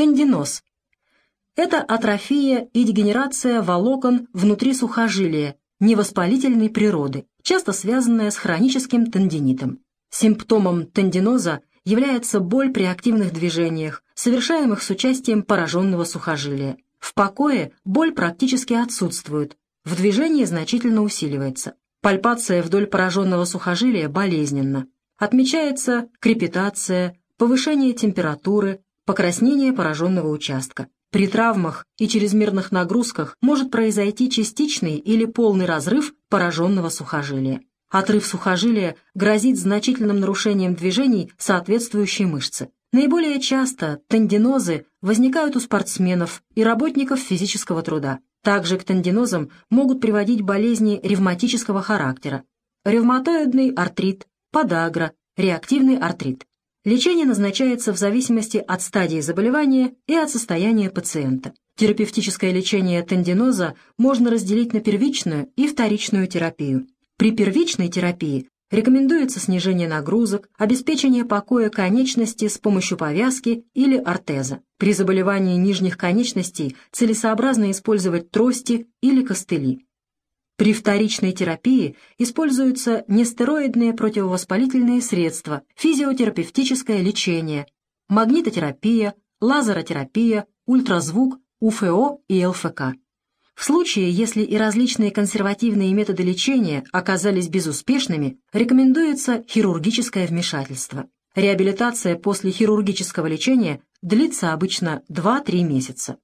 Тендиноз. Это атрофия и дегенерация волокон внутри сухожилия, невоспалительной природы, часто связанная с хроническим тендинитом. Симптомом тендиноза является боль при активных движениях, совершаемых с участием пораженного сухожилия. В покое боль практически отсутствует, в движении значительно усиливается. Пальпация вдоль пораженного сухожилия болезненна. Отмечается крепитация, повышение температуры, покраснение пораженного участка. При травмах и чрезмерных нагрузках может произойти частичный или полный разрыв пораженного сухожилия. Отрыв сухожилия грозит значительным нарушением движений соответствующей мышцы. Наиболее часто тендинозы возникают у спортсменов и работников физического труда. Также к тендинозам могут приводить болезни ревматического характера, ревматоидный артрит, подагра, реактивный артрит. Лечение назначается в зависимости от стадии заболевания и от состояния пациента. Терапевтическое лечение тендиноза можно разделить на первичную и вторичную терапию. При первичной терапии рекомендуется снижение нагрузок, обеспечение покоя конечности с помощью повязки или ортеза. При заболевании нижних конечностей целесообразно использовать трости или костыли. При вторичной терапии используются нестероидные противовоспалительные средства, физиотерапевтическое лечение, магнитотерапия, лазеротерапия, ультразвук, УФО и ЛФК. В случае, если и различные консервативные методы лечения оказались безуспешными, рекомендуется хирургическое вмешательство. Реабилитация после хирургического лечения длится обычно 2-3 месяца.